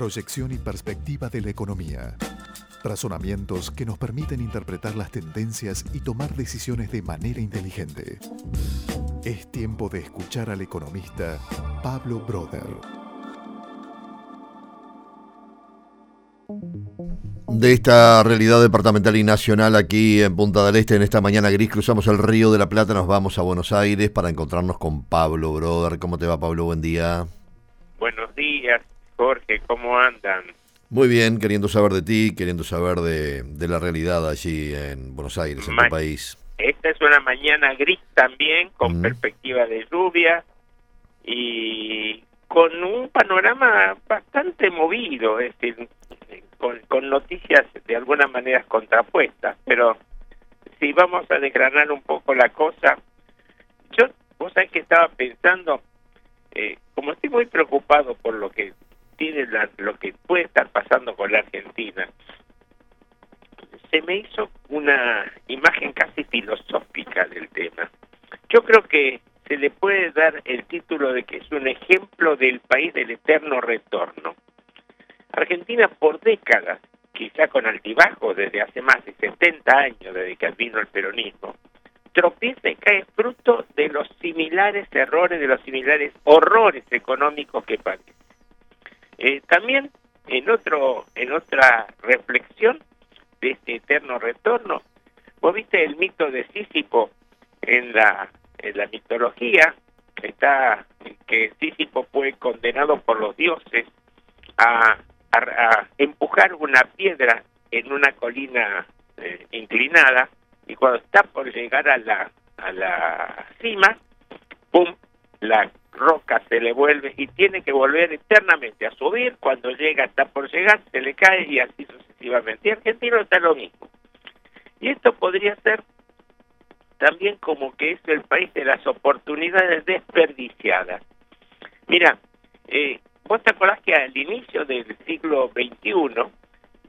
proyección y perspectiva de la economía. Razonamientos que nos permiten interpretar las tendencias y tomar decisiones de manera inteligente. Es tiempo de escuchar al economista Pablo Broder. De esta realidad departamental y nacional aquí en Punta del Este, en esta mañana gris, cruzamos el río de la Plata, nos vamos a Buenos Aires para encontrarnos con Pablo Broder. ¿Cómo te va, Pablo? Buen día. Buenos días, Jorge, ¿cómo andan? Muy bien, queriendo saber de ti, queriendo saber de, la realidad allí en Buenos Aires, en tu país. Esta es una mañana gris también, con perspectiva de lluvia y con un panorama bastante movido, es decir, con, con noticias de alguna manera contrapuestas, pero si vamos a desgranar un poco la cosa, yo, vos sabés que estaba pensando, eh, como estoy muy preocupado por lo que lo que puede estar pasando con la Argentina, se me hizo una imagen casi filosófica del tema. Yo creo que se le puede dar el título de que es un ejemplo del país del eterno retorno. Argentina por décadas, quizá con altibajo desde hace más de 70 años, desde que vino el peronismo, tropieza y cae fruto de los similares errores, de los similares horrores económicos que padece. Eh, también en otro, en otra reflexión de este eterno retorno, vos viste el mito de Sísipo en la, en la mitología, está que Sísipo fue condenado por los dioses a, a, empujar una piedra en una colina eh, inclinada y cuando está por llegar a la, a la cima, ¡pum!, la roca se le vuelve y tiene que volver eternamente a subir, cuando llega, está por llegar, se le cae y así sucesivamente. Y Argentina está lo mismo. Y esto podría ser también como que es el país de las oportunidades desperdiciadas. Mira, eh, vos te acordás que al inicio del siglo XXI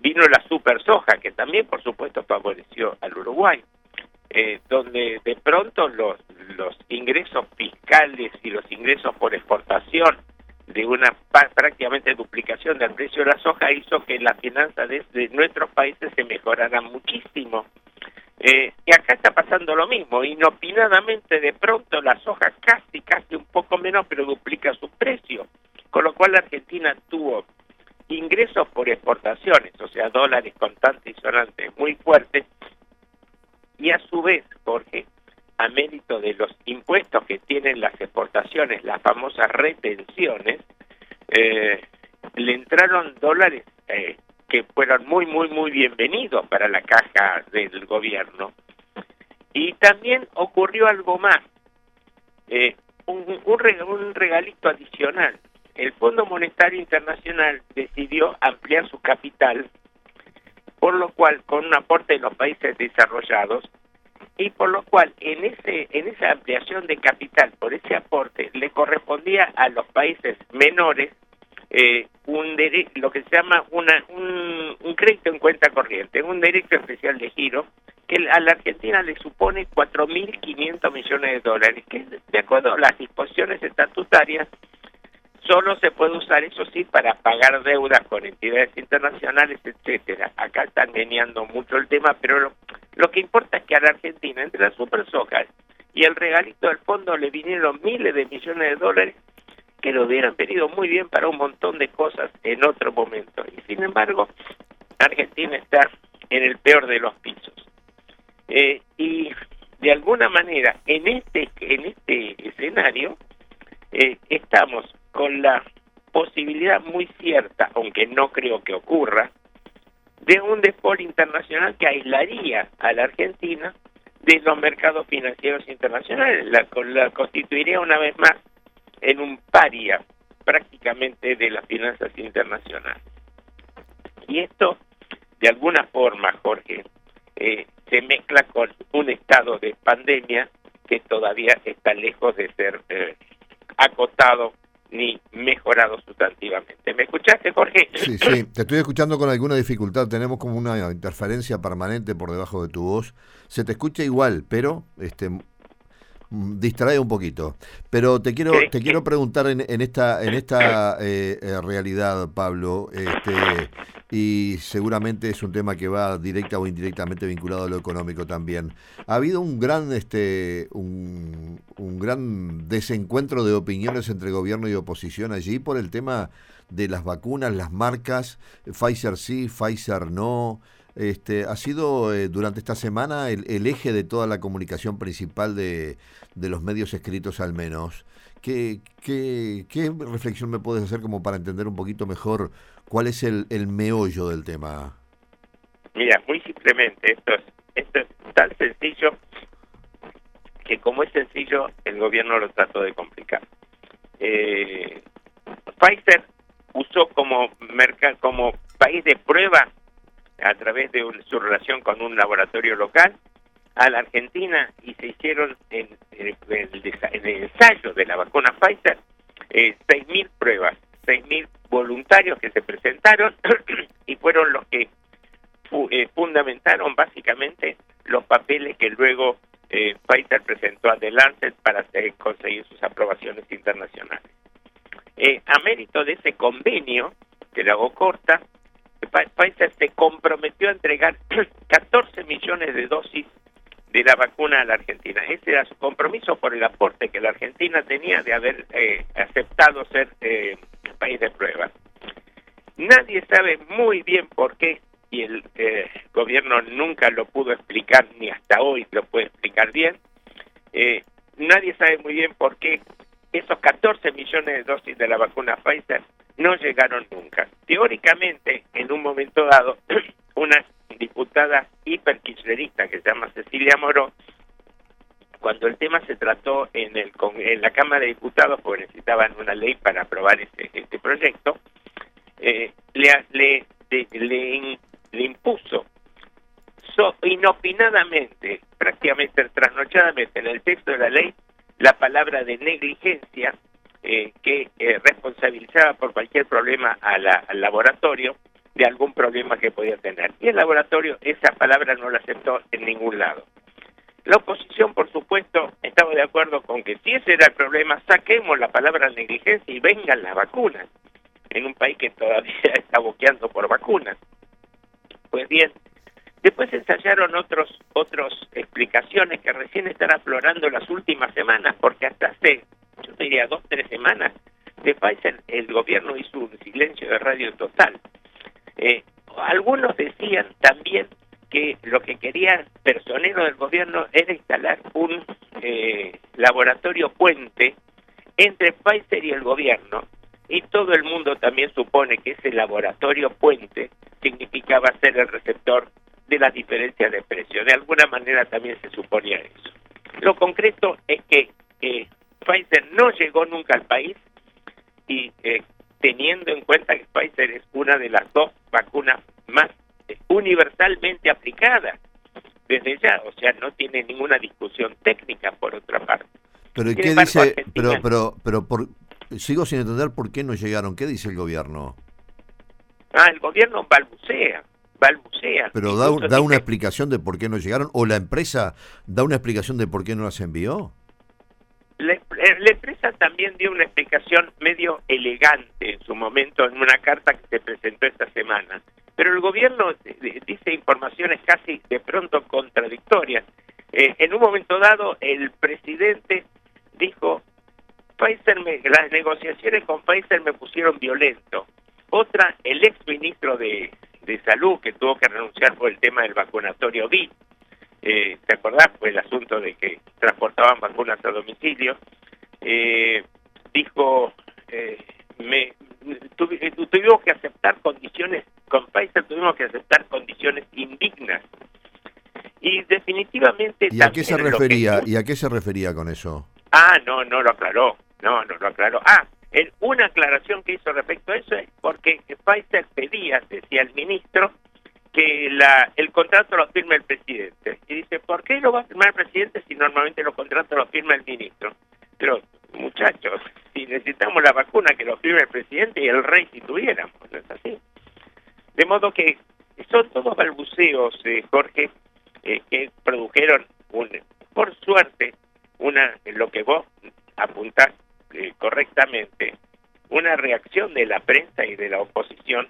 vino la super soja, que también por supuesto favoreció al Uruguay, eh, donde de pronto los, los ingresos fiscales y los ingresos por exportación de una prácticamente duplicación del precio de la soja hizo que las finanzas de, nuestros países se mejoraran muchísimo. Eh, y acá está pasando lo mismo, inopinadamente de pronto la soja casi, casi un poco menos, pero duplica su precio, con lo cual la Argentina tuvo ingresos por exportaciones, o sea, dólares contantes y sonantes muy fuertes, y a su vez, Jorge, a mérito de los impuestos que tienen las exportaciones, las famosas retenciones, eh, le entraron dólares eh, que fueron muy, muy, muy bienvenidos para la caja del gobierno. Y también ocurrió algo más, eh, un, un regalito adicional el Fondo Monetario Internacional decidió ampliar su capital, por lo cual, con un aporte de los países desarrollados, y por lo cual en ese en esa ampliación de capital por ese aporte le correspondía a los países menores eh, un lo que se llama una, un, un, crédito en cuenta corriente, un derecho especial de giro que a la Argentina le supone 4.500 millones de dólares, que de acuerdo a las disposiciones estatutarias solo se puede usar eso sí para pagar deudas con entidades internacionales, etcétera. Acá están meneando mucho el tema, pero lo, que importa es que a la Argentina, entre las super sojas y el regalito del fondo, le vinieron miles de millones de dólares que lo hubieran venido muy bien para un montón de cosas en otro momento. Y sin embargo, Argentina está en el peor de los pisos. Eh, y de alguna manera, en este, en este escenario, eh, estamos la posibilidad muy cierta, aunque no creo que ocurra, de un default internacional que aislaría a la Argentina de los mercados financieros internacionales, la, la constituiría una vez más en un paria prácticamente de las finanzas internacionales. Y esto, de alguna forma, Jorge, eh, se mezcla con un estado de pandemia que todavía está lejos de ser eh, acotado ni mejorado sustantivamente. ¿Me escuchaste, Jorge? Sí, sí, te estoy escuchando con alguna dificultad. Tenemos como una interferencia permanente por debajo de tu voz. Se te escucha igual, pero este distrae un poquito. Pero te quiero te quiero preguntar en, esta en esta eh, eh, realidad, Pablo, este, y seguramente es un tema que va directa o indirectamente vinculado a lo económico también. Ha habido un gran este un, un gran desencuentro de opiniones entre gobierno y oposición allí por el tema de las vacunas, las marcas, Pfizer sí, Pfizer no. Este, ha sido eh, durante esta semana el, eje de toda la comunicación principal de, los medios escritos al menos. ¿Qué, qué, ¿Qué, reflexión me puedes hacer como para entender un poquito mejor cuál es el, el meollo del tema? Mira, muy simplemente, esto es, esto es tan sencillo que como es sencillo, el gobierno lo trató de complicar. Eh, Pfizer usó como, como país de prueba a través de su relación con un laboratorio local a la Argentina y se hicieron en, el, ensayo de la vacuna Pfizer eh, 6.000 pruebas, 6.000 voluntarios que se presentaron y fueron los que eh, fundamentaron básicamente los papeles que luego eh, Pfizer presentó a The Lancet para conseguir sus aprobaciones internacionales. Eh, a mérito de ese convenio, que lo hago corta, Pfizer se comprometió a entregar 14 millones de dosis de la vacuna a la Argentina. Ese era su compromiso por el aporte que la Argentina tenía de haber eh, aceptado ser eh, país de prueba. Nadie sabe muy bien por qué, y el eh, gobierno nunca lo pudo explicar, ni hasta hoy lo puede explicar bien, nadie sabe muy bien por qué esos 14 millones de dosis de la vacuna Pfizer no llegaron nunca. Teóricamente, en un momento dado, una diputada hiperkirchnerista que se llama Cecilia Moró, cuando el tema se trató en, el, en la Cámara de Diputados, porque necesitaban una ley para aprobar este, este proyecto, eh, le, le, le, impuso inopinadamente, prácticamente trasnochadamente en el texto de la ley, la palabra de negligencia eh, que eh, responsabilizaba por cualquier problema al laboratorio de algún problema que podía tener. Y el laboratorio esa palabra no la aceptó en ningún lado. La oposición, por supuesto, estaba de acuerdo con que si ese era el problema, saquemos la palabra negligencia y vengan las vacunas, en un país que todavía está boqueando por vacunas. Pues bien, Después ensayaron otros otras explicaciones que recién están aflorando las últimas semanas, porque hasta hace, diría, dos, tres semanas, de Pfizer el gobierno hizo un silencio de radio total. Eh, algunos decían también que lo que quería personero del gobierno era instalar un eh, laboratorio puente entre Pfizer y el gobierno, y todo el mundo también supone que ese laboratorio puente significaba ser el receptor de la diferencia de precio. De alguna manera también se suponía eso. Lo concreto es que Pfizer no llegó nunca al país y eh, teniendo en cuenta que Pfizer es una de las dos vacunas más eh, universalmente aplicadas desde ya, o sea, no tiene ninguna discusión técnica por otra parte. Pero qué dice? Pero pero pero por, sigo sin entender por qué no llegaron. ¿Qué dice el gobierno? Ah, el gobierno balbucea balbucea. Pero da, da una explicación de por qué no llegaron, o la empresa da una explicación de por qué no las envió. La, empresa también dio una explicación medio elegante en su momento en una carta que se presentó esta semana. Pero el gobierno dice informaciones casi de pronto contradictorias. Eh, en un momento dado, el presidente dijo, Pfizer me, las negociaciones con Pfizer me pusieron violento. Otra, el ex ministro de, de Salud que tuvo que renunciar por el tema del vacunatorio BID. Eh, ¿Te acordás? Fue el asunto de que transportaban vacunas a domicilio. Eh, dijo, eh, me, tuvimos que aceptar condiciones, con Pfizer tuvimos que aceptar condiciones indignas. Y definitivamente... ¿Y a qué se refería? ¿Y a qué se refería con eso? Ah, no, no lo aclaró. No, no lo aclaró. Ah, una aclaración que hizo respecto a eso es porque Pfizer pedía, decía el ministro, que la, el contrato lo firme el presidente. Y dice, ¿por qué lo va a firmar el presidente si normalmente los contratos los firma el ministro? nuestros muchachos. Si necesitamos la vacuna que lo firme el presidente y el rey si tuviéramos, ¿no es así? De modo que son todos balbuceos, eh, Jorge, eh, que produjeron, un, por suerte, una lo que vos apuntás eh, correctamente, una reacción de la prensa y de la oposición.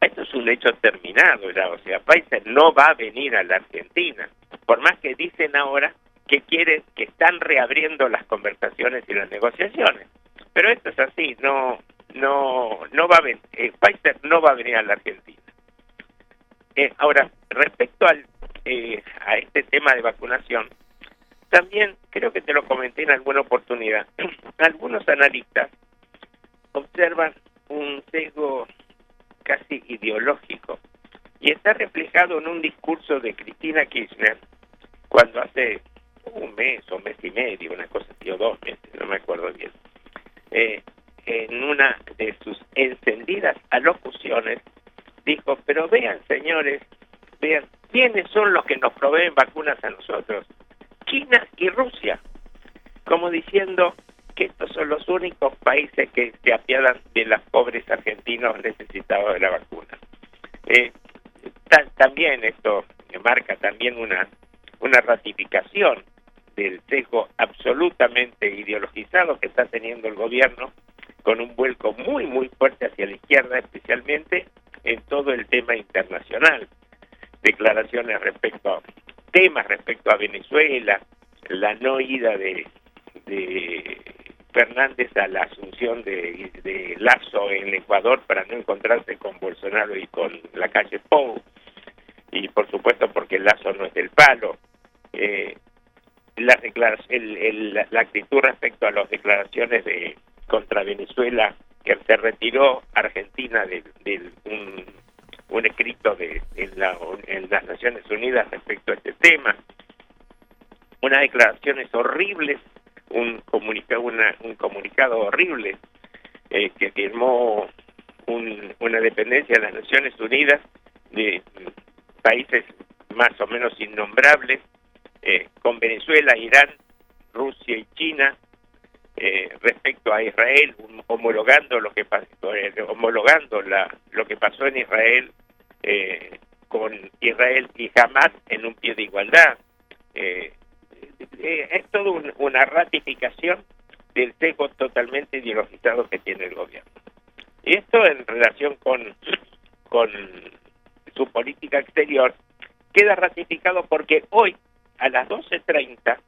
Esto es un hecho terminado ya, o sea, Pfizer no va a venir a la Argentina, por más que dicen ahora que quieren, que están reabriendo las conversaciones y las negociaciones. Pero esto es así, no, no, no va a venir, eh, Pfizer no va a venir a la Argentina. Eh, ahora, respecto al, eh, a este tema de vacunación, también creo que te lo comenté en alguna oportunidad. Algunos analistas observan un sesgo casi ideológico y está reflejado en un discurso de Cristina Kirchner cuando hace un mes o mes y medio, una cosa así, o dos meses, no me acuerdo bien, eh, en una de sus encendidas alocuciones dijo, pero vean señores, vean, ¿quiénes son los que nos proveen vacunas a nosotros? China y Rusia, como diciendo que estos son los únicos países que se apiadan de los pobres argentinos necesitados de la vacuna. Eh, también esto marca también una, una ratificación del sesgo absolutamente ideologizado que está teniendo el gobierno con un vuelco muy muy fuerte hacia la izquierda especialmente en todo el tema internacional declaraciones respecto a temas respecto a Venezuela, la no ida de, de Fernández a la asunción de, de, Lazo en Ecuador para no encontrarse con Bolsonaro y con la calle Pou, y por supuesto porque Lazo no es del palo. Eh, la, el, la actitud respecto a las declaraciones de contra Venezuela que se retiró Argentina de, un escrito de, en, la, en las Naciones Unidas respecto a este tema, unas declaraciones horribles, un comunicado, una, un comunicado horrible eh, que firmó un, una dependencia de las Naciones Unidas de países más o menos innombrables, eh, con Venezuela, Irán, Rusia y China, eh, respecto a Israel, homologando lo que eh, homologando la, lo que pasó en Israel eh, con Israel y Hamas en un pie de igualdad. Eh, es todo una ratificación del sesgo totalmente ideologizado que tiene el gobierno. Y esto en relación con, con su política exterior queda ratificado porque hoy a las 12.30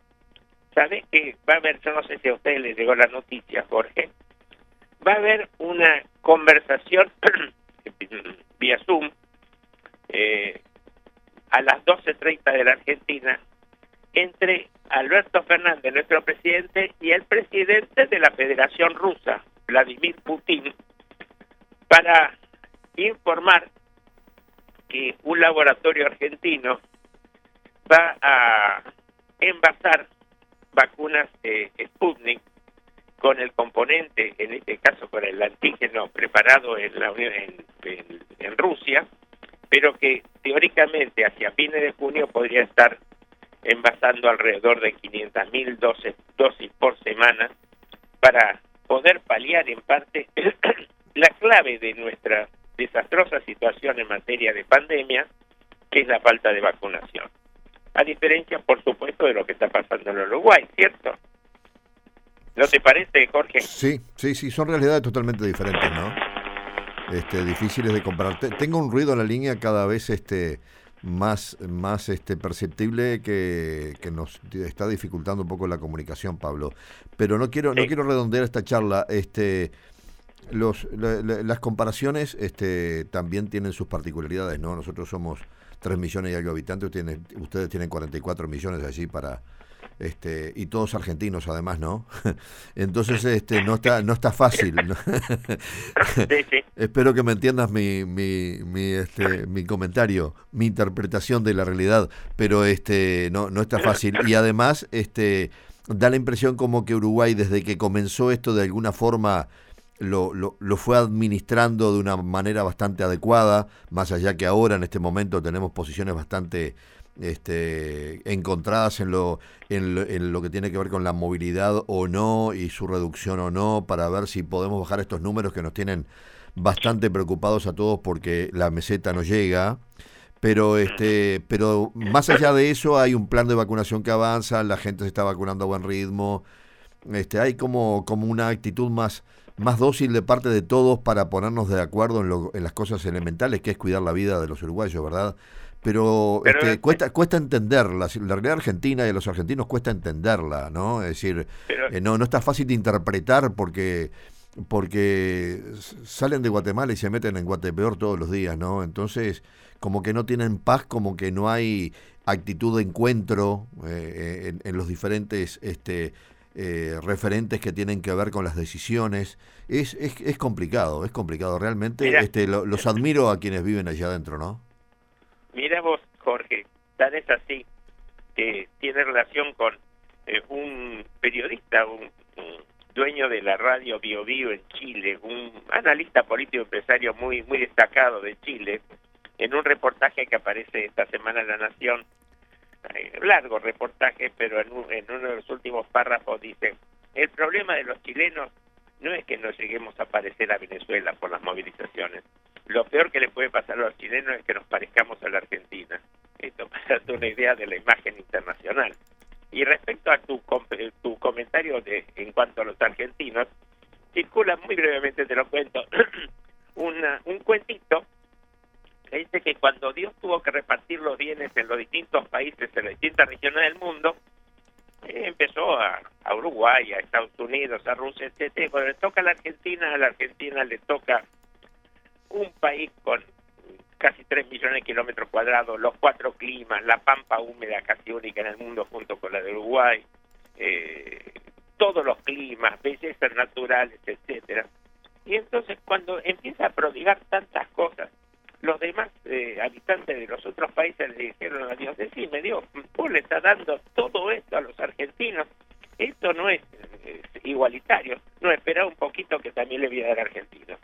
¿Sabe que va a haber, yo no sé si a ustedes les llegó la noticia, Jorge, va a haber una conversación vía Zoom eh, a las 12.30 de la Argentina entre Alberto Fernández, nuestro presidente, y el presidente de la Federación Rusa, Vladimir Putin, para informar que un laboratorio argentino va a envasar vacunas eh, Sputnik con el componente, en este caso con el antígeno preparado en la Unión, en, Rusia, pero que teóricamente hacia fines de junio podría estar envasando alrededor de 500.000 dosis, dosis por semana para poder paliar en parte la clave de nuestra desastrosa situación en materia de pandemia, que es la falta de vacunación a diferencia, por supuesto, de lo que está pasando en Uruguay, ¿cierto? ¿No te parece, Jorge? Sí, sí, sí, son realidades totalmente diferentes, ¿no? Este, difíciles de comparar. Tengo un ruido en la línea cada vez este más más este perceptible que, que nos está dificultando un poco la comunicación, Pablo. Pero no quiero no quiero redondear esta charla. Este los las comparaciones este también tienen sus particularidades, ¿no? Nosotros somos 3 millones y algo de habitantes, tienen, ustedes tienen 44 millones allí para este y todos argentinos además, ¿no? Entonces este no está no está fácil. Espero que me entiendas mi mi mi este mi comentario, mi interpretación de la realidad, pero este no no está fácil y además este da la impresión como que Uruguay desde que comenzó esto de alguna forma lo, lo, lo, fue administrando de una manera bastante adecuada, más allá que ahora en este momento tenemos posiciones bastante este, encontradas en lo, en lo, que tiene que ver con la movilidad o no y su reducción o no, para ver si podemos bajar estos números que nos tienen bastante preocupados a todos porque la meseta no llega. Pero este, pero más allá de eso hay un plan de vacunación que avanza, la gente se está vacunando a buen ritmo, este, hay como, como una actitud más, más dócil de parte de todos para ponernos de acuerdo en, en las cosas elementales, que es cuidar la vida de los uruguayos, ¿verdad? Pero, este, cuesta cuesta entenderla, la realidad argentina y a los argentinos cuesta entenderla, ¿no? Es decir, eh, no, no está fácil de interpretar porque porque salen de Guatemala y se meten en Guatepeor todos los días, ¿no? Entonces, como que no tienen paz, como que no hay actitud de encuentro eh, en, los diferentes este, eh, referentes que tienen que ver con las decisiones. Es, es, es complicado, es complicado. Realmente este, los admiro a quienes viven allá adentro, ¿no? Mira vos, Jorge, tan es así que tiene relación con eh, un periodista, un, dueño de la radio Bio, Bio en Chile, un analista político empresario muy muy destacado de Chile, en un reportaje que aparece esta semana en La Nación, eh, largo reportaje, pero en, en uno de los últimos párrafos dice, el problema de los chilenos no es que no lleguemos a aparecer a Venezuela por las movilizaciones. Lo peor que le puede pasar a los chilenos es que nos parezcamos a la Argentina. Esto para darte una idea de la imagen internacional. Y respecto a tu, tu comentario de, en cuanto a los argentinos, circula muy brevemente, te lo cuento, una, un cuentito dice que cuando Dios tuvo que repartir los bienes en los distintos países, en las distintas regiones del mundo, eh, empezó a, Uruguay, a Estados Unidos, a Rusia, etcétera. Cuando le toca a la Argentina, a la Argentina le toca un país con casi 3 millones de kilómetros cuadrados, los cuatro climas, la pampa húmeda casi única en el mundo junto con la de Uruguay, eh, todos los climas, bellezas naturales, etcétera. Y entonces cuando empieza a prodigar tantas cosas, los demás eh, habitantes de los otros países le dijeron a Dios, decime Dios, vos le estás dando todo esto a los argentinos, esto no es, igualitario, no, espera un poquito que también le voy a dar argentinos.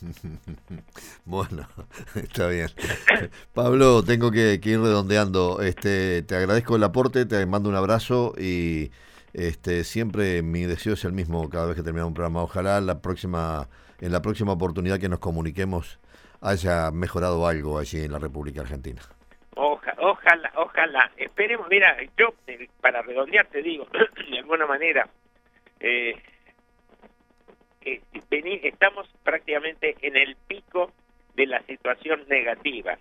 bueno, está bien. Pablo, tengo que, ir redondeando. Este, te agradezco el aporte, te mando un abrazo y este, siempre mi deseo es el mismo cada vez que terminamos un programa. Ojalá la próxima, en la próxima oportunidad que nos comuniquemos haya mejorado algo allí en la República Argentina. ojalá, ojalá. Esperemos, mira, yo eh, para redondear te digo, de alguna manera, eh, estamos prácticamente en el pico de la situación negativa.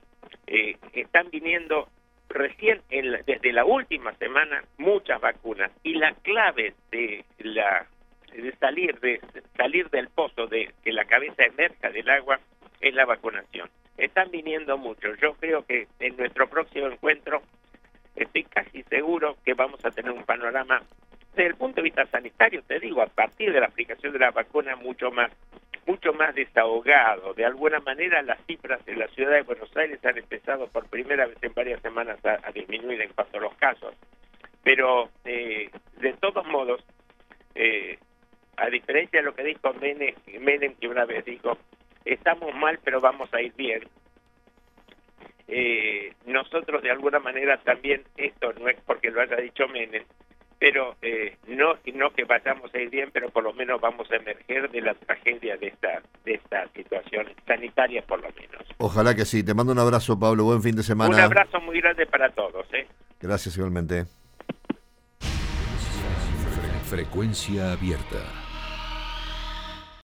Eh, están viniendo recién desde la última semana muchas vacunas y la clave de la de salir de salir del pozo de que la cabeza emerja del agua es la vacunación. Están viniendo muchos. Yo creo que en nuestro próximo encuentro estoy casi seguro que vamos a tener un panorama desde el punto de vista sanitario, te digo, a partir de la aplicación de la vacuna mucho más mucho más desahogado. De alguna manera las cifras en la ciudad de Buenos Aires han empezado por primera vez en varias semanas a, disminuir en cuanto a los casos. Pero eh, de todos modos, eh, a diferencia de lo que dijo Menem, Menem, que una vez dijo, estamos mal pero vamos a ir bien, eh, nosotros de alguna manera también, esto no es porque lo haya dicho Menem, pero eh, no no que vayamos a ir bien, pero por lo menos vamos a emerger de la tragedia de esta de esta situación sanitaria por lo menos. Ojalá que sí. Te mando un abrazo, Pablo. Buen fin de semana. Un abrazo muy grande para todos. ¿eh? Gracias igualmente. Frecuencia abierta.